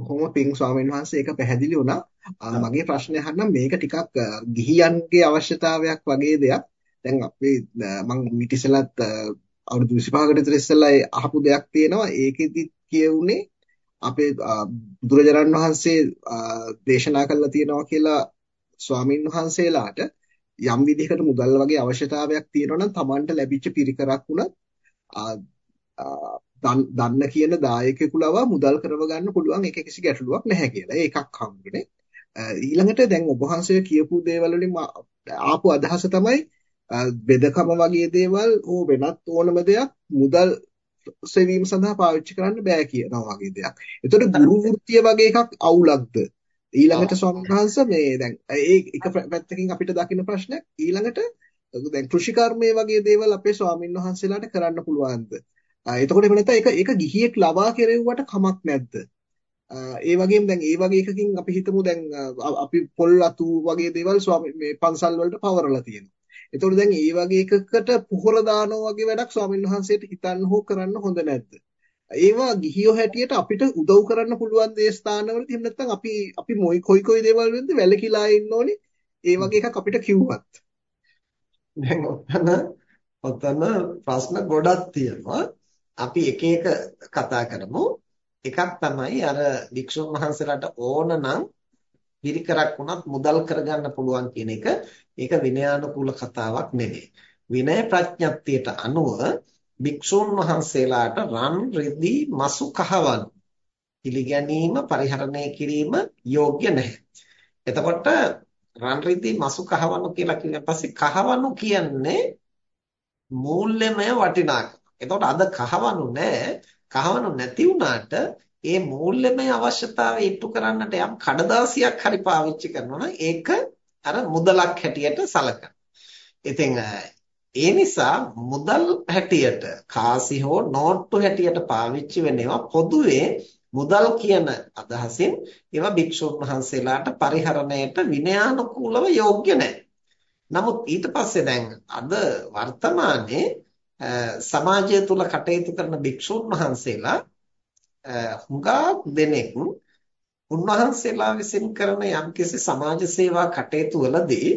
බොහොම පිං ස්වාමීන් වහන්සේ ඒක පැහැදිලි වුණා. මගේ ප්‍රශ්නය අහන්න මේක ටිකක් ගිහියන්ගේ අවශ්‍යතාවයක් වගේ දෙයක්. දැන් අපි මම ඊට ඉස්සෙල්ලත් අවුරුදු 25කට විතර ඉස්සෙල්ලා අහපු දෙයක් තියෙනවා. ඒකෙදි කියුනේ අපේ බුදුරජාණන් වහන්සේ දේශනා කළා තියෙනවා කියලා ස්වාමින් වහන්සේලාට යම් විදිහකට මුදල් වගේ අවශ්‍යතාවයක් තියෙනවා නම් Tamanට ලැබිච්ච පිරිකරක් උනත් දන්න කියන දායකයෙකු ලවා මුදල් කරව ගන්න පුළුවන් ඒක කිසි ගැටලුවක් නැහැ කියලා. ඒ එකක් හම්බුනේ. ඊළඟට දැන් ඔබ වහන්සේ කියපු දේවල් වලින් ආපු අදහස තමයි බෙදකම වගේ දේවල් ඕ වෙනත් ඕනම දෙයක් මුදල් සෙවීම සඳහා පාවිච්චි කරන්න බෑ කියනවා වගේ දෙයක්. එතකොට ගුරු වෘත්තිය වගේ එකක් අවුලක්ද? ඊළඟට වහන්සේ මේ දැන් ඒ එක පැත්තකින් අපිට දකින්න ප්‍රශ්නයක් ඊළඟට දැන් කෘෂිකර්මයේ වගේ දේවල් අපේ ස්වාමීන් වහන්සේලාට කරන්න පුළුවන්ද? එතකොට එහෙම නැත්නම් ඒක ඒක ගිහියෙක් ලබා කෙරෙව්වට කමක් නැද්ද? ඒ වගේම දැන් ඒ වගේ එකකින් අපි හිතමු දැන් අපි පොල් අතු වගේ දේවල් මේ පන්සල් වලට පවරලා තියෙනවා. එතකොට දැන් ඒ වගේ එකකට පොහොර දානවා වගේ වැඩක් ස්වාමීන් වහන්සේට හිතන්න හෝ කරන්න හොඳ නැද්ද? ඒවා ගිහියෝ හැටියට අපිට උදව් කරන්න පුළුවන් දේ ස්ථානවලදී එහෙම නැත්නම් අපි අපි මොයි කොයි කොයි දේවල් වෙන්ද වැලකිලා ඉන්න ඕනේ ඒ වගේ එකක් අපිට කිව්වත් දැන් ඔතන ඔතන ප්‍රශ්න ගොඩක් තියෙනවා අපි එක එක කතා කරමු එකක් තමයි අර වික්ෂුන් වහන්සේලාට ඕන නම් පිරිකරක් වුණත් මුදල් කරගන්න පුළුවන් කියන එක ඒක විනයානුකූල කතාවක් නෙවෙයි විනය ප්‍රඥප්තියට අනුව භික්ෂුන් වහන්සේලාට රන් රිදී මසු කහවණු පිළිගැනීම පරිහරණය කිරීම යෝග්‍ය නැහැ. එතකොට රන් රිදී මසු කහවණු කියලා කියන පස්සේ කහවණු කියන්නේ මූල්‍යමය වටිනාකම. එතකොට අද කහවණු නැහැ. කහවණු නැති වුණාට ඒ මූල්‍යමය අවශ්‍යතාවය ඉටු කරන්නට යම් කඩදාසියක් හරි පාවිච්චි කරනවා නම් ඒක අර මුදලක් හැටියට සලකනවා. ඉතින් ඒ නිසා මුදල් හැටියට කාසි හෝ නෝට්ටු හැටියට පාවිච්චි වෙනවා පොදුවේ මුදල් කියන අදහසින් ඒවා භික්ෂුන් වහන්සේලාට පරිහරණයට විනයානුකූලව යෝග්‍ය නැහැ. නමුත් ඊට පස්සේ දැන් අද වර්තමානයේ සමාජය තුල කටයුතු කරන භික්ෂුන් වහන්සේලා හුඟා දෙනෙක් උන්වහන්සේලා විසින් කරන යම්කිසි සමාජ සේවා කටයුතු වලදී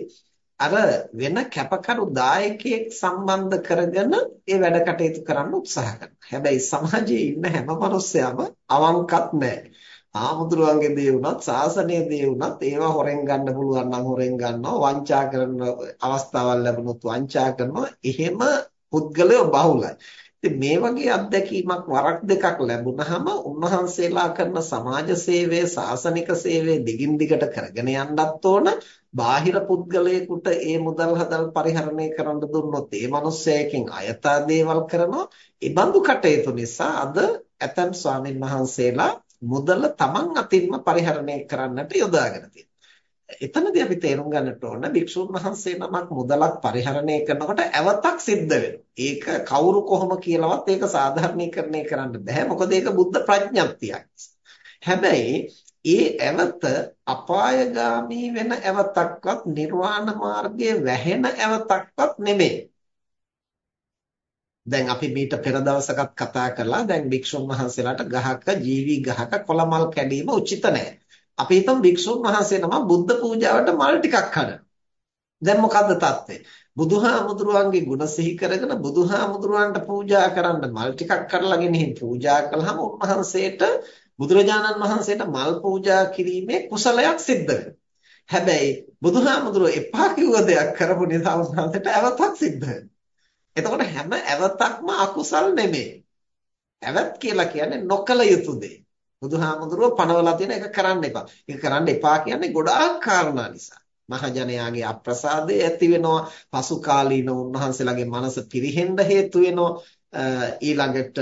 අර වෙන කැපකරු දායකයෙක් සම්බන්ධ කරගෙන ඒ වැඩ කටයුතු කරන්න උත්සාහ කරනවා. හැබැයි සමාජයේ ඉන්න හැම මිනිස්සයම අවංකත් නැහැ. ආමුදුරුවන්ගේ දේ වුණත් සාසනයේ දේ වුණත් ඒවා හොරෙන් ගන්න පුළුවන් නම් හොරෙන් ගන්නවා. වංචා කරන අවස්ථාවල් ලැබුණොත් වංචා කරනවා. එහෙම පුද්ගලයෝ බහුලයි. ඉතින් මේ වගේ අත්දැකීමක් වරක් දෙකක් ලැබුණහම උන්වහන්සේලා කරන සමාජ සේවය, සාසනික සේවය දිගින් දිගට කරගෙන යන්නත් ඕන. බාහිර පුද්ගලයෙකුට ඒ මුදල් හදල් පරිහරණය කරන්න දුන්නොත් ඒ මිනිස්සයකින් අයථා දේවල් කරනවා. ඒ බඳු කටයුතු නිසා අද ඇතම් ස්වාමින් වහන්සේලා මුදල තමන් අතින්ම පරිහරණය කරන්නට යොදාගෙන තියෙනවා. එතනදී අපි තේරුම් ගන්නට ඕන භික්ෂුන් වහන්සේ නමක් මුදලක් පරිහරණය කරනකොට ඇවතක් සිද්ධ වෙනවා. ඒක කවුරු කොහොම කියලාවත් ඒක සාධාරණීකරණය කරන්න බෑ. මොකද ඒක බුද්ධ ප්‍රඥප්තියක්. හැබැයි ඒ ඇවත අපායগামী වෙන ඇවතක්වත් නිර්වාණ මාර්ගයේ වැහෙන ඇවතක්වත් නෙමෙයි. දැන් අපි මීට පෙර දවසකත් කතා කළා දැන් භික්ෂුන් වහන්සේලාට ගහක ජීවි ගහක කොළමල් කැඩීම උචිත නැහැ. අපි හිතමු භික්ෂුන් වහන්සේ නම බුද්ධ පූජාවට මල් ටිකක් කඩන. දැන් මොකද්ද තත්ත්වය? බුදුහාමුදුරුවන්ගේ ගුණ සිහි කරගෙන බුදුහාමුදුරුවන්ට පූජා කරන්න මල් ටිකක් කරලා ගෙනින් පූජා කළාම උන්වහන්සේට බුදුරජාණන් වහන්සේට මල් පූජා කිරීමේ කුසලයක් සිද්ධ හැබැයි බුදුහාමුදුරුව එපා කිව්ව දෙයක් කරපු නිසා උන්වහන්සේට ඇවතක් සිද්ධ එතකොට හැම ඇවතක්ම අකුසල් නෙමෙයි. ඇවත් කියලා කියන්නේ නොකල යුතු දේ. බුදුහාමුදුරුව පනවලා තියෙන එක කරන්න එපා. ඒක කරන්න එපා කියන්නේ ගොඩාක් කාරණා නිසා. මහජනයාගේ අප්‍රසාදය ඇති වෙනවා. පසු කාලීන උන්වහන්සේලාගේ මනස පිරිහෙන්න හේතු වෙනවා. ඊළඟට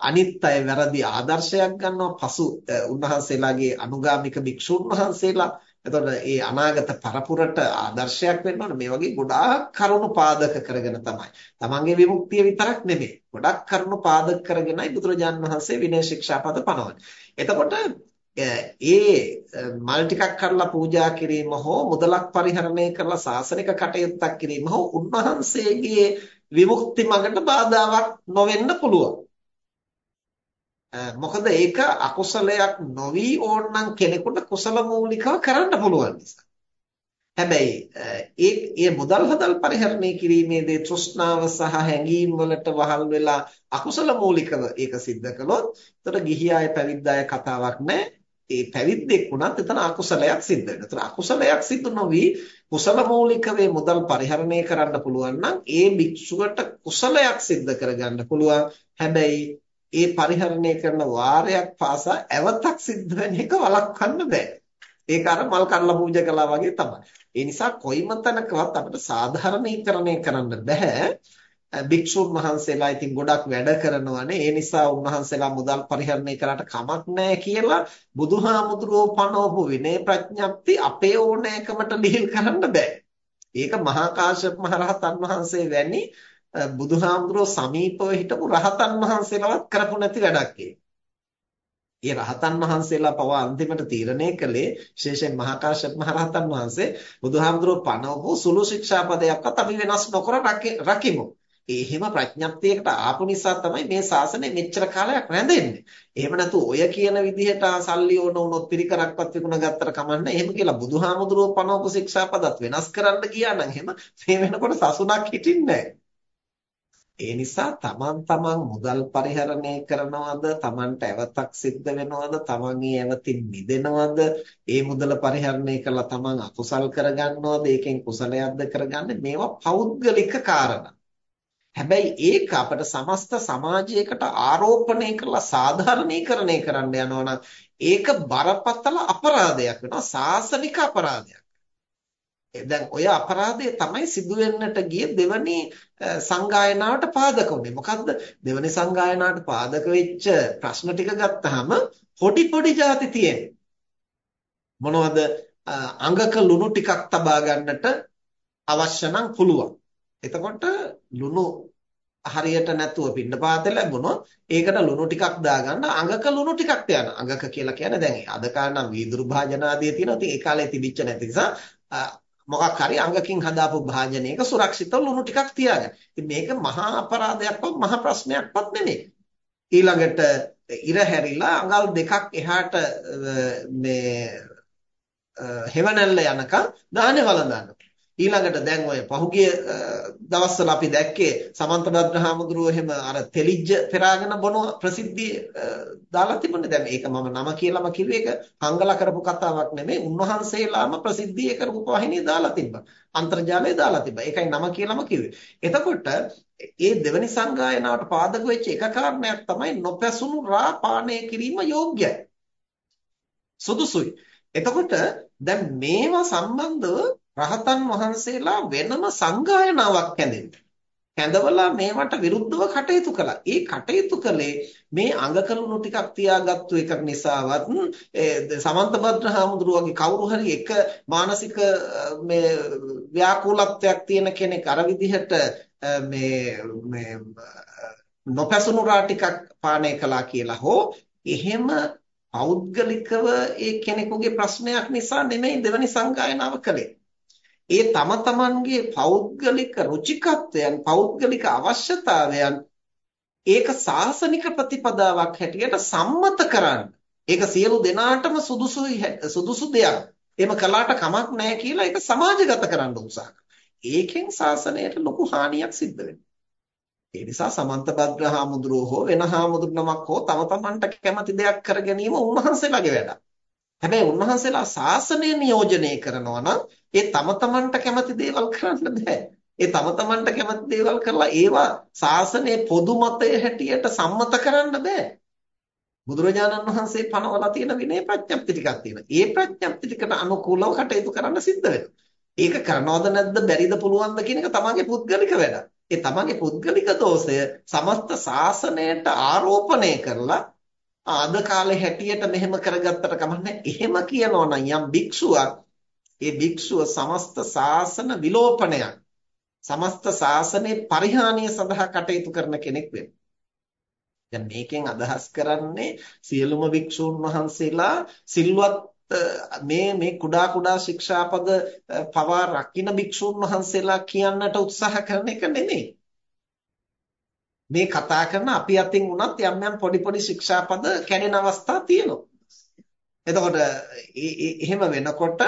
අනිත් අය වැරදි ආදර්ශයක් ගන්නවා. පසු උන්වහන්සේලාගේ අනුගාමික භික්ෂුන් වහන්සේලා එතකොට මේ අනාගත පරපුරට ආදර්ශයක් වෙන්න ඕන මේ වගේ ගොඩාක් කරුණු පාදක කරගෙන තමයි. තමන්ගේ විමුක්තිය විතරක් නෙමෙයි. ගොඩක් කරුණු පාදක කරගෙනයි බුදුරජාන් වහන්සේ විනය ශික්ෂාපද පනවන්නේ. එතකොට ඒ මල් ටිකක් කරලා පූජා කිරීම හෝ මුදලක් පරිහරණය කරලා සාසනික කටයුත්තක් කිරීම හෝ උන්වහන්සේගේ විමුක්ති මඟට බාධාවක් නොවෙන්න පුළුවන්. මොකද ඒක අකුසලයක් නොවි ඕනනම් කෙනෙකුට කුසල මූලිකව කරන්න පුළුවන් නිසා. හැබැයි ඒ ඒ මුදල් හදල් පරිහරණය කිරීමේදී තෘෂ්ණාව සහ හැඟීම් වලට වහල් වෙලා අකුසල මූලිකව ඒක සිද්ධ කළොත් එතකොට ගිහියාය පැවිද්දාය කතාවක් නැහැ. ඒ පැවිද්දෙක් වුණත් එතන අකුසලයක් සිද්ධ වෙනවා. එතන අකුසලයක් සිද්ධ නොවි කුසල මූලිකවේ මුදල් පරිහරණය කරන්න පුළුවන් නම් ඒ භික්ෂුවට කුසලයක් සිද්ධ කරගන්න පුළුවන්. හැබැයි ඒ පරිහරණය කරන වාරයක් පාසා ඇවතක් සිද්ධ වෙන එක වළක්වන්න බෑ. ඒක අර මල් කඩලා පූජා කළා වගේ තමයි. ඒ නිසා කොයිම තැනකවත් අපිට සාධාරණීකරණය කරන්න බෑ. භික්ෂුන් වහන්සේලා ඉතින් ගොඩක් වැඩ කරනවානේ. ඒ නිසා උන්වහන්සේලා මුදල් පරිහරණය කරාට කමක් නැහැ කියලා බුදුහාමුදුරුවෝ පනවපු විනය ප්‍රඥප්ති අපේ ඕනෑකමට ලිහිල් කරන්න බෑ. ඒක මහා කාශ්‍යප මහරහතන් වහන්සේ වැනි බුදුහාමුදුරුවෝ සමීපව හිටපු රහතන් වහන්සේලවත් කරපු නැති වැඩක් ඒ රහතන් වහන්සේලා පවා අන්තිමට තීරණය කළේ විශේෂයෙන් මහා කාශ්‍යප මහරහතන් වහන්සේ බුදුහාමුදුරුවෝ පනවපු සුළු ශික්ෂාපදයක්වත් අපි වෙනස් නොකර රකිමු. ඒ හිම ප්‍රඥප්තියකට ආපු නිසා තමයි මේ ශාසනය මෙච්චර කාලයක් රැඳෙන්නේ. එහෙම නැතු ඔය කියන විදිහට සල්ලි ඕන වුණොත් පිරිකරක්වත් විකුණ ගත්තට කමන්නේ. එහෙම කියලා බුදුහාමුදුරුවෝ පනවපු ශික්ෂාපදත් වෙනස් කරන්න ගියා නම් එහෙම මේ වෙනකොට සසුනක් හිටින්නේ නැහැ. ඒ නිසා තමන් තමන් මුදල් පරිහරණය කරනවද? තමන්ට ඇවතක් සිද්ධ වෙනවද? තමන් ඒ ඇවතින් මිදෙනවද? ඒ මුදල පරිහරණය කරලා තමන් අකුසල් කරගන්නවද? ඒකෙන් කුසලයක්ද කරගන්නේ? මේවා පෞද්ගලික කාරණා. හැබැයි ඒක අපිට සමස්ත සමාජයකට ආරෝපණය කරලා සාධාරණීකරණය කරන්න යනවා ඒක බරපතල අපරාධයක් වෙනවා. සාසනික අපරාධයක්. දැන් ඔය අපරාධය තමයි සිදුවෙන්නට ගිය දෙවනි සංගායනාවට පාදක වුනේ. මොකද්ද? දෙවනි සංගායනාවට පාදක වෙච්ච ප්‍රශ්න ටික ගත්තාම පොඩි පොඩි જાති තියෙන්නේ. මොනවද? අංගක ලුණු ටිකක් තබා ගන්නට අවශ්‍ය නම් පුළුවන්. එතකොට ලුණු හරියට නැතුව පින්නපාත ලැබුණොත් ඒකට ලුණු ටිකක් දාගන්න අඟක ලුණු ටිකක් තියන. අඟක කියලා කියන්නේ දැන් අද කාලේ වීදුරු භාජන ආදී තියෙනවා. ඉතින් ඒ කාලේ තිබිච්ච නැති නිසා මොකක් හරි අංගකින් හදාපු භාජනයක සුරක්ෂිතව ලුණු ටිකක් තියාගන්න. ඉතින් මේක මහා අපරාධයක්වත් මහා ප්‍රශ්නයක්වත් නෙමෙයි. ඊළඟට ඉර හැරිලා අඟල් දෙකක් එහාට මේ හෙවණැල්ල යනකම් දාහනේ වළඳන්න. ඊළඟට දැන් ඔය පහුගිය දවස්වල අපි දැක්කේ සමන්ත බද්‍රහාමුදුරුවෝ එහෙම අර තෙලිජ්ජ පෙරාගෙන බොන ප්‍රසිද්ධිය දාලා තිබුණේ. දැන් ඒක මම නම කියලාම කිව්වේ ඒක හංගලා කරපු කතාවක් නෙමෙයි. උන්වහන්සේලාම ප්‍රසිද්ධිය ඒක රූපවාහිනිය දාලා තිබ්බා. අන්තර්ජාලය දාලා තිබ්බා. ඒකයි නම කියලාම කිව්වේ. එතකොට ඒ දෙවනි සංගායනාවට පාදක වෙච්ච එක කාරණයක් තමයි නොපැසුණු රා පානය කිරීම යෝග්‍යයි. සුදුසුයි. එතකොට දැන් මේවා සම්බන්ධව රහතන් වහන්සේලා වෙනම සංගායනාවක් හැදෙන්න. හැඳවලා මේවට විරුද්ධව කටයුතු කළා. ඒ කටයුතු කළේ මේ අඟකලුණු ටිකක් තියාගත්තු එකක් නිසාවත් සමන්තභද්‍ර හාමුදුරුවගේ කවුරු හරි එක මානසික මේ ව්‍යාකූලත්වයක් තියෙන කෙනෙක් අර විදිහට මේ මේ නොපැසුණු රා ටිකක් පානය කළා කියලා හෝ එහෙම පෞද්ගලිකව ඒ කෙනෙකුගේ ප්‍රශ්නයක් නිසා නෙමෙයි දෙවනි සංගායනාව කළේ. ඒ තම තමන්ගේ පෞද්ගලික රුචිකත්වයන් පෞද්ගලික අවශ්‍යතාවයන් ඒක සාසනික ප්‍රතිපදාවක් හැටියට සම්මත කරන්න. ඒක සියලු දෙනාටම සුදුසුයි සුදුසු දෙයක්. එහෙම කළාට කමක් නැහැ කියලා ඒක සමාජගත කරන්න උත්සාහ ඒකෙන් සාසනයට ලොකු හානියක් සිද්ධ වෙනවා. ඒ නිසා සමන්තභද්‍ර හාමුදුරුවෝ හෝ වෙන හාමුදුරු නමක් හෝ තම තමන්ට කැමති දෙයක් කර ගැනීම උන්වහන්සේලාගේ වැඩක්. හැබැයි උන්වහන්සේලා ශාසනය නියෝජනය කරනවා නම් ඒ තම තමන්ට කැමති දේවල් කරන්න බෑ. ඒ තම තමන්ට කැමති දේවල් කරලා ඒවා ශාසනයේ පොදු මතය හැටියට සම්මත කරන්න බෑ. බුදුරජාණන් වහන්සේ පනවලා තියෙන විනය ප්‍රඥප්ති ටිකක් තියෙනවා. ඒ ප්‍රඥප්ති ටිකට අනුකූලව කටයුතු කරන්න සිද්ධ වෙනවා. ඒක කරනවද නැද්ද බැරිද පුළුවන්ද කියන එක තමන්ගේ පුද්ගලික වැඩක්. ඒ තමන්ගේ පුද්ගලික දෝෂය සමස්ත ශාසනයට ආරෝපණය කරලා අද කාලේ හැටියට මෙහෙම කරගත්තට කමන්නේ එහෙම කියනවා නම් යම් භික්ෂුවක් ඒ භික්ෂුව සමස්ත ශාසන විලෝපනයක් සමස්ත ශාසනයේ පරිහානිය සඳහා කටයුතු කරන කෙනෙක් වෙනවා. දැන් මේකෙන් අදහස් කරන්නේ සියලුම භික්ෂූන් වහන්සේලා සිල්වත් මේ මේ කුඩා කුඩා ශික්ෂාපද පවා රකින්න භික්ෂූන් වහන්සේලා කියන්නට උත්සාහ කරන එක නෙමෙයි. මේ කතා කරන අපි අතින් උනත් යම් යම් පොඩි පොඩි ශික්ෂාපද කැඩෙන අවස්ථා තියෙනවා. එතකොට එහෙම වෙනකොට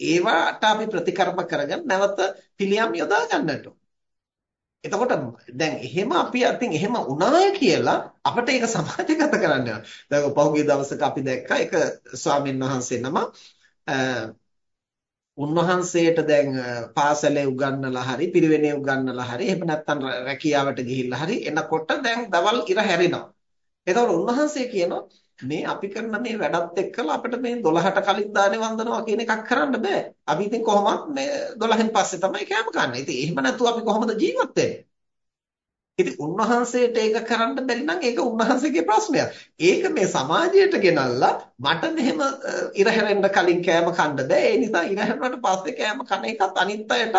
ඒවට අපි ප්‍රතිකර්ම කරගෙන නැවත පිළියම් යොදා ගන්නට එතකොට දැන් එහෙම අපි අතින් එහෙම වුණාය කියලා අපිට ඒක සමාජගත කරන්න යනවා. දැන් පහුගිය දවසක අපි දැක්කා එක ස්වාමීන් වහන්සේ නම උන්වහන්සේට දැන් පාසලේ උගන්වලා හරි පිරිවෙනේ උගන්වලා හරි එහෙම නැත්නම් රැකියාවට ගිහිල්ලා හරි එනකොට දැන් දවල් ඉර හැරෙනවා. එතකොට උන්වහන්සේ කියනවා මේ අපි කරන මේ වැඩත් එක්කලා අපිට මේ 12ට කලින් දානේ වන්දනවා කියන එකක් කරන්න බෑ. අපි ඉතින් කොහොමත් මේ 12න් පස්සේ තමයි කෑම කන්නේ. ඉතින් එහෙම නැතුව අපි කොහොමද ජීවත් වෙන්නේ? ඉතින් උන්වහන්සේට ඒක කරන්න බැරි නම් ඒක උන්වහන්සේගේ ප්‍රශ්නයක්. ඒක මේ සමාජයට ගෙනල්ලා මට මෙහෙම ඉර හැරෙන්න කලින් කෑම කන්න බෑ. ඒ නිසා ඉර හැරුණාට පස්සේ කෑම කන එකත් අනිත් අයටත්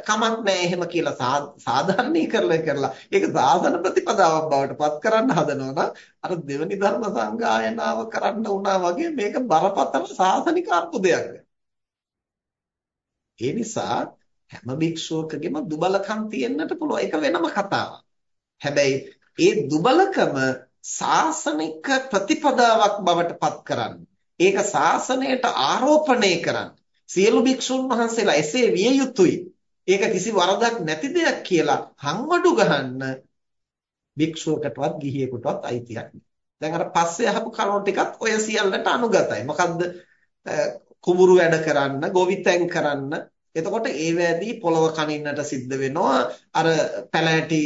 කමක් නෑ එහෙම කියලා සාධාරණීකරණය කරලා ඒක සාසන ප්‍රතිපදාවක් බවට පත් කරන්න හදනවා අර දෙවනි ධර්ම සංගායනාව කරන්න උනා වගේ මේක බරපතල සාසනික අර්බුදයක්. ඒ නිසා හැම භික්ෂුවකගෙම දුබලකම් තියෙන්නට පුළුවන්. ඒක වෙනම කතාවක්. හැබැයි ඒ දුබලකම සාසනික ප්‍රතිපදාවක් බවට පත් කරන්න. ඒක සාසනයට ආරෝපණය කරන්න. සියලු භික්ෂුන් වහන්සේලා එසේ විය යුතුයි. ඒක කිසි වරදක් නැති දෙයක් කියලා හංවඩු ගහන්න භික්ෂුවකටවත් ගිහියෙකුටවත් අයිතියක් නෑ. දැන් අර පස්සේ අහපු කරුණු ටිකත් ඔය සියල්ලට අනුගතයි. මොකද්ද? කුඹුරු වැඩ කරන්න, ගොවිතැන් කරන්න, එතකොට ඒවැදී පොළව කනින්නට සිද්ධ වෙනවා අර පැලෑටි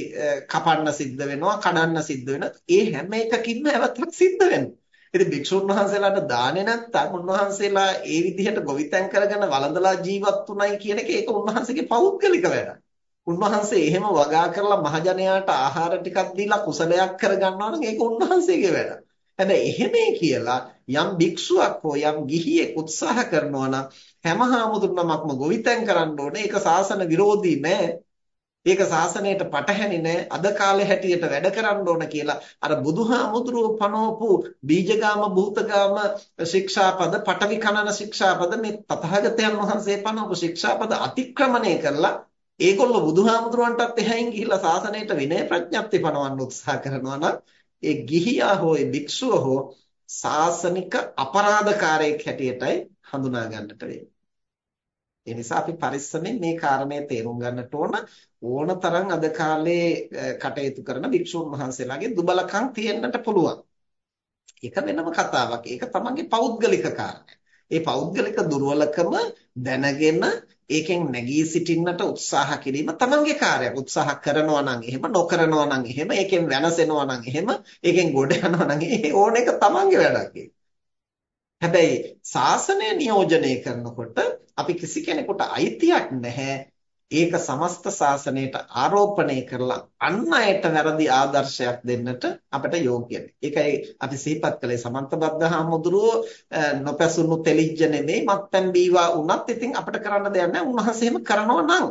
කපන්න සිද්ධ වෙනවා කඩන්න සිද්ධ වෙනවා ඒ හැම එකකින්ම ඇවතක් සිද්ධ වෙනවා ඉතින් භික්ෂුන් වහන්සේලාට දාන්නේ නැත්නම් උන්වහන්සේලා ඒ විදිහට ගොවිතැන් කරගෙන වළඳලා ජීවත් වුණයි කියන එක ඒක උන්වහන්සේගේ පෞද්ගලික වැඩක්. උන්වහන්සේ එහෙම වගා කරලා මහජනයාට ආහාර ටිකක් දීලා කුසලයක් කරගන්නවා නම් ඒක උන්වහන්සේගේ වැඩක්. හැබැයි එහෙමයි කියලා යම් භික්ෂුවක් හෝ යම් ගිහියෙක් උත්සාහ කරනවා නම් හැම හාමුදුරුවමක්ම ගොවිතැන් කරන්න ඕනේ. ඒක සාසන විරෝධී නෑ. ඒක සාසනයට පටහැනි නෑ. අද කාලේ හැටියට වැඩ කරන්න ඕන කියලා අර බුදුහාමුදුරුව පනවපු බීජගාම භූතගාම ශික්ෂාපද, පටවි කනන ශික්ෂාපද මේ තථාගතයන් වහන්සේ පනවපු ශික්ෂාපද අතික්‍රමණය කරලා ඒගොල්ලෝ බුදුහාමුදුරුවන්ටත් එහයින් ගිහිල්ලා සාසනයට විනය ප්‍රඥප්ති පනවන්න උත්සාහ කරනවා නම් ඒ ගිහියා හෝ ඒ භික්ෂුව හෝ සාසනික අපරාධකාරයෙක් හැටියටයි හඳුනා ගන්නට වෙන්නේ. ඒ නිසා අපි පරිස්සමෙන් මේ කාරණය තේරුම් ගන්නට ඕන ඕනතරම් අද කාලේ කටයුතු කරන භික්ෂුන් වහන්සේලාගේ දුබලකම් තියෙන්නට පුළුවන්. ඒක වෙනම කතාවක්. ඒක තමන්ගේ පෞද්ගලික කාරණයක්. ඒ පෞද්ගලික දුර්වලකම දැනගෙන ඒකෙන් නැගී සිටින්නට උත්සාහ කිරීම තමන්ගේ කාර්යයක්. උත්සාහ කරනවා නම් එහෙම නොකරනවා නම් එහෙම ඒකෙන් වෙනසෙනවා නම් එහෙම ඒකෙන් ගොඩ යනවා නම් ඒ ඕන එක තමන්ගේ වැඩක් හැබැයි ශාසනය නියෝජනය කරනකොට අපි කිසි කෙනෙකුට අයිතියක් නැහැ ඒක සමස්ත ශාසනයට ආරෝපණය කරලා අන් අයට වැරදි ආදර්ශයක් දෙන්නට අපිට යෝග්‍යයි. ඒකයි අපි සිහිපත් කළේ සමන්තබද්ධ හාමුදුරුවෝ නොපැසුණු තෙලිජ්ජ නෙමෙයි මත්පැන් බීවා වුණත් ඉතින් අපිට කරන්න දෙයක් නැහැ. උන්වහන්සේම කරනවා නම්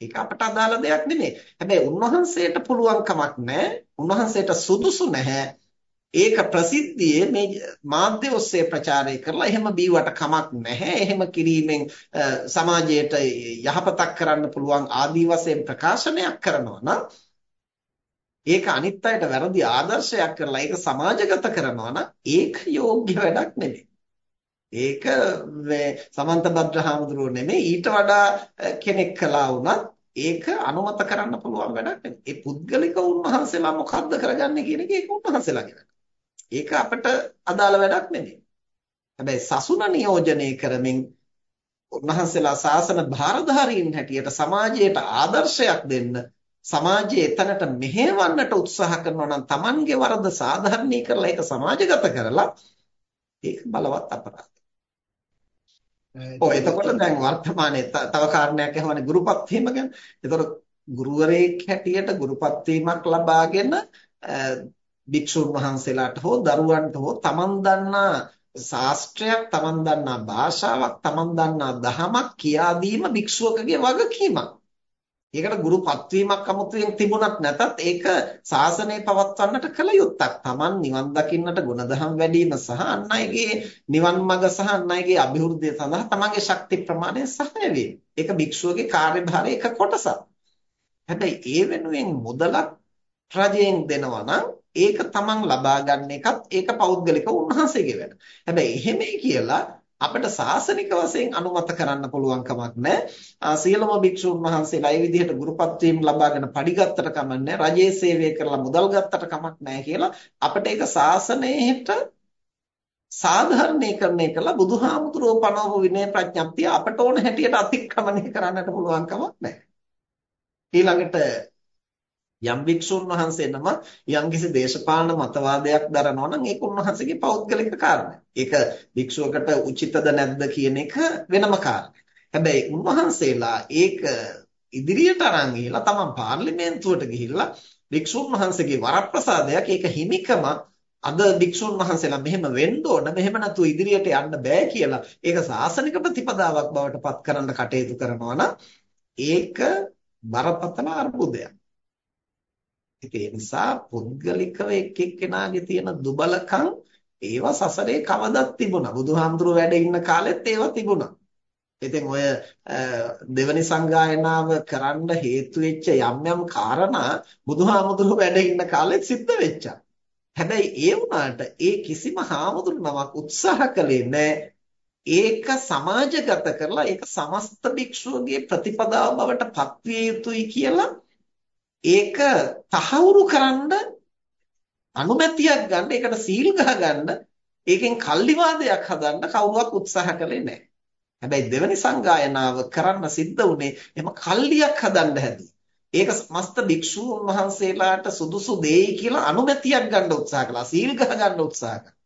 ඒක අපට අදාළ දෙයක් නෙමෙයි. හැබැයි උන්වහන්සේට පුළුවන් කමක් නැහැ. උන්වහන්සේට සුදුසු නැහැ. ඒක ප්‍රසිද්ධියේ මේ මාධ්‍ය ඔස්සේ ප්‍රචාරය කරලා එහෙම බීවට කමක් නැහැ. එහෙම කිරීමෙන් සමාජයට යහපතක් කරන්න පුළුවන් ආදී වශයෙන් ප්‍රකාශනයක් කරනවා නම් ඒක අනිත් අයට වැරදි ආදර්ශයක් කරලා ඒක සමාජගත කරනවා නම් ඒක යෝග්‍ය වැඩක් නෙමෙයි. ඒක මේ සමන්ත භද්‍රහාමුදුරුවෝ නෙමෙයි ඊට වඩා කෙනෙක් කළා වුණත් ඒක අනුමත කරන්න පුළුවන් වැඩක් නෙමෙයි. ඒ පුද්ගලික උන්වහන්සේලා මොකද්ද කරගන්නේ කියන එක ඒක උන්වහන්සේලාගේ වැඩක්. ඒක අපිට අදාළ වැඩක් නෙමෙයි. හැබැයි සසුන නියෝජනය කරමින් උන්වහන්සේලා ශාසන භාරධාරීන් හැටියට සමාජයට ආදර්ශයක් දෙන්න සමාජයේ එතනට මෙහෙවන්නට උත්සාහ කරනවා නම් Tamanගේ වරද සාධාරණී කරලා ඒක සමාජගත කරලා ඒක බලවත් අපරාධයක්. ඔව් එතකොට දැන් වර්තමානයේ තව කාරණයක් අහවනේ ගුරුපත් වීම ගැන. එතකොට ගුරුවරයෙක් හැටියට ගුරුපත් වීමක් ලබාගෙන භික්ෂුන් වහන්සේලාට හෝ දරුවන්ට හෝ තමන් දන්නා ශාස්ත්‍රයක් තමන් දන්නා භාෂාවක් තමන් දන්නා දහමක් කියා දීම භික්ෂුවකගේ වගකීමක්. ඒකට ගුරුපත් වීමක් අමුතුවෙන් තිබුණත් නැතත් ඒක ශාසනය පවත්වන්නට කල යුත්තක්. තමන් නිවන් දකින්නට ගුණධම් වැඩිම සහ අන් අයගේ නිවන් මඟ සහ අන් අයගේ અભිවෘද්ධිය සඳහා තමන්ගේ ශක්ති ප්‍රමාණය සහාය ඒක භික්ෂුවගේ කාර්යභාරයේ එක කොටසක්. හැබැයි ඒ වෙනුවෙන් මුදලක් රජයෙන් දෙනවා නම් ඒක තමන් ලබා ගන්න එකත් ඒක පෞද්ගලික උන්වහන්සේගේ වැඩ. හැබැයි එහෙමයි කියලා අපිට සාසනික වශයෙන් අනුමත කරන්න පුළුවන් කමක් නැහැ. සියලුම භික්ෂුන් වහන්සේලා ඒ විදිහට ගුරුපත් වීම ලබාගෙන පඩිගත්තට කමක් නැහැ. රජයේ සේවය කරලා මුදල් ගත්තට කමක් නැහැ කියලා අපිට ඒක සාසනයේට සාධාරණීකරණය කළා බුදුහාමුදුරුවෝ පනවපු විනය ප්‍රඥප්තිය අපට ඕන හැටියට අතික්‍රමණය කරන්නට පුළුවන් කමක් නැහැ. ඊළඟට යම් භික්ෂුන් වහන්සේ නම යම්කිසි දේශපාලන මතවාදයක් දරනවා නම් ඒක උන්වහන්සේගේ පෞද්ගලික කාරණයක්. ඒක භික්ෂුවකට උචිතද නැද්ද කියන එක වෙනම කාරණයක්. හැබැයි උන්වහන්සේලා ඒක ඉදිරියට අරන් ගිහිලා තමන් පාර්ලිමේන්තුවට ගිහිල්ලා භික්ෂුන් වහන්සේගේ වරප්‍රසාදයක් ඒක හිමිකම අද භික්ෂුන් වහන්සේලා මෙහෙම වෙන්න ඕන මෙහෙම නැතුව ඉදිරියට යන්න බෑ කියලා ඒක සාසනික ප්‍රතිපදාවක් බවට පත් කරන්න කටයුතු කරනවා නම් ඒක බරපතල අර්බුදයක්. ඒ නිසා පුද්ගලිකව එක් එක්කෙනාගේ තියෙන දුබලකම් ඒවා සසරේ කවදත් තිබුණා. බුදුහාමුදුරුවෝ වැඩ ඉන්න කාලෙත් ඒවා තිබුණා. ඉතින් ඔය දෙවනි සංගායනාව කරන්න හේතු වෙච්ච යම් යම් කාරණා බුදුහාමුදුරුවෝ වැඩ ඉන්න කාලෙත් සිද්ධ වෙච්චා. හැබැයි ඒ වුණාට ඒ කිසිම හාමුදුරු නමක් උත්සාහ කළේ නැහැ ඒක සමාජගත කරලා ඒක සමස්ත භික්ෂුවගේ ප්‍රතිපදාව බවට පත්විය යුතුයි කියලා ඒක තහවුරු කරන්න අනුමැතියක් ගන්න ඒකට සීල් ගන්න ඒකෙන් කල්ලිවාදයක් හදන්න කවුරුවත් උත්සාහ කළේ නැහැ. හැබැයි දෙවනි සංගායනාව කරන්න සිද්ධ වුණේ එහම කල්ලියක් හදන්න හැදුවා. ඒක මස්ත භික්ෂූන් වහන්සේලාට සුදුසු දෙයි කියලා අනුමැතියක් ගන්න උත්සාහ කළා. සීල් ගහ ගන්න උත්සාහ කළා.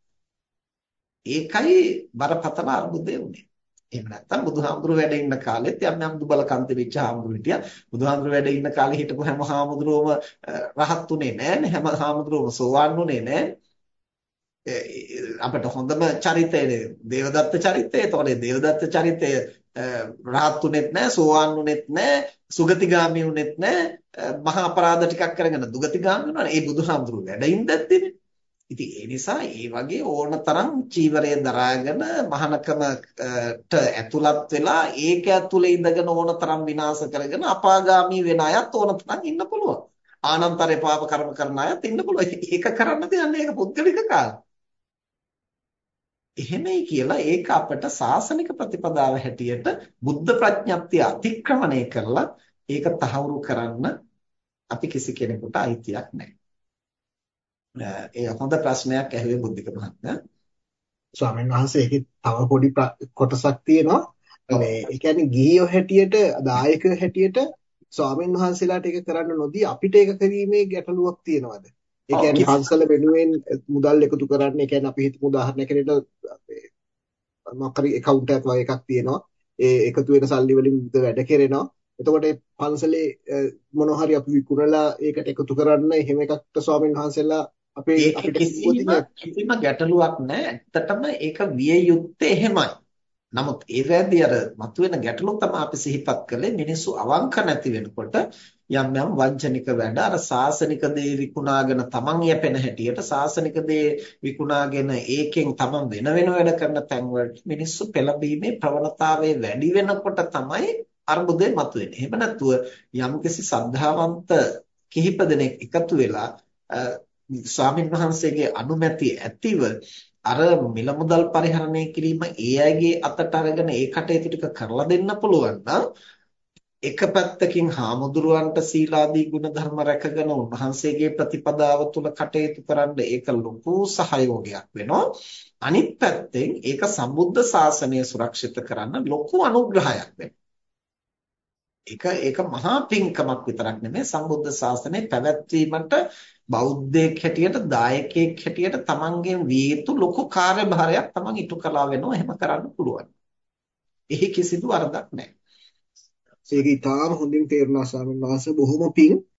ඒකයි බරපතල අර්බුදේ උනේ. එහෙම නැත්නම් බුදුහාමුදුරු වැඩ ඉන්න කාලෙත් යම් යම් දුබලකම් තිබිච්ච හාමුදුරු හිටියා. බුදුහාමුදුරු වැඩ ඉන්න කාලේ හිටපු හැම හාමුදුරුවම රහත් උනේ නැහැ. හැම හාමුදුරුවම සෝවාන් උනේ නැහැ. අපිට හොඳම චරිතය දේවදත්ත චරිතය. ඒතකොට දේවදත්ත චරිතය රහත් උනේත් නැහැ, සෝවාන් උනේත් නැහැ, සුගතිගාමී උනේත් නැහැ. මහා අපරාධ ටිකක් කරගෙන දුගතිගාමී වුණානේ. ඒ බුදුහාමුදුරුවෝ වැඩින් දැද්දේනේ. ඉතින් ඒ නිසා ඒ වගේ ඕනතරම් චීවරය දරාගෙන මහානකමට ඇතුළත් වෙලා ඒක ඇතුලේ ඉඳගෙන ඕනතරම් විනාශ කරගෙන අපාගාමී වෙන අයත් ඕනතරම් ඉන්න පුළුවන්. ආනන්තරේ පාප කර්ම කරන අයත් ඉන්න පුළුවන්. ඒක කරන්න දෙන්නේ ඒක පුද්ගලික කාර්යය. එහෙමයි කියලා ඒක අපට සාසනික ප්‍රතිපදාව හැටියට බුද්ධ ප්‍රඥප්තිය අතික්‍රමණය කරලා ඒක තහවුරු කරන්න අපි කිසි කෙනෙකුට අයිතියක් නැහැ. ඒ හොඳ ප්‍රශ්නයක් ඇහුවේ බුද්ධික මහත්මයා. ස්වාමීන් වහන්සේ ඒකේ තව පොඩි කොටසක් තියෙනවා. මේ ඒ කියන්නේ ගිහියෝ හැටියට දායකයෝ හැටියට ස්වාමීන් වහන්සේලාට ඒක කරන්න නොදී අපිට ඒක කිරීමේ ගැටලුවක් තියෙනවද? ඒ කියන්නේ පන්සල වෙනුවෙන් මුදල් එකතු කරන්න. ඒ කියන්නේ අපි හිතමු උදාහරණයක් ඇරෙන්න මොකරි account එකක් වගේ එකක් තියෙනවා. ඒ එකතු වෙන සල්ලි වලින් වැඩ කෙරෙනවා. එතකොට පන්සලේ මොන හරි අපි විකුණලා ඒකට එකතු කරන්න එහෙම එකකට ස්වාමීන් වහන්සේලා අපේ අපිට කිසිම ගැටලුවක් නැහැ. ඇත්තටම ඒක විය යුත්තේ එහෙමයි. නමුත් ඒ වැදී අර මතුවෙන ගැටලුව තමයි අපි සිහිපත් කළේ මිනිස්සු අවංක නැති වෙනකොට යම් යම් වංචනික වැඩ අර සාසනික දේ විකුණාගෙන තමන් යැපෙන හැටියට සාසනික දේ විකුණාගෙන ඒකෙන් තමන් වෙන වෙන වැඩ කරන තැන්වලට මිනිස්සු පෙළඹීමේ ප්‍රවණතාවය වැඩි වෙනකොට තමයි අර්බුදේ මතුවෙන්නේ. එහෙම නැතුව යම්කිසි සද්ධාවන්ත කිහිප දෙනෙක් එකතු වෙලා ස්වාමින් වහන්සේගේ අනුමැතිය ඇතිව අර මිල මුදල් පරිහරණය කිරීම ඒ අයගේ අතට අරගෙන ඒ කටයුතු ටික කරලා දෙන්න පුළුවන් නම් එක පැත්තකින් හාමුදුරුවන්ට සීලාදී ගුණධර්ම රැකගෙන උන්වහන්සේගේ ප්‍රතිපදාව තුල කටයුතු කරන්න ඒක ලොකු සහයෝගයක් වෙනවා. අනිත් පැත්තෙන් ඒක සම්බුද්ධ ශාසනය සුරක්ෂිත කරන්න ලොකු අනුග්‍රහයක් වෙනවා. ඒක ඒක මහා පිංකමක් විතරක් නෙමෙයි සම්බුද්ධ ශාසනය පැවැත්වීමට බෞද්ධයෙක් හැටියට දායකයෙක් හැටියට තමන්ගෙන් විය යුතු ලොකු කාර්යභාරයක් තමන් ඉටු කළා වෙනවා එහෙම කරන්න පුළුවන්. එහි කිසිදු වරදක් නැහැ. ඒක ඊටාම හොඳින් තේරුණා ස්වාමීන් වහන්සේ බොහොම පිං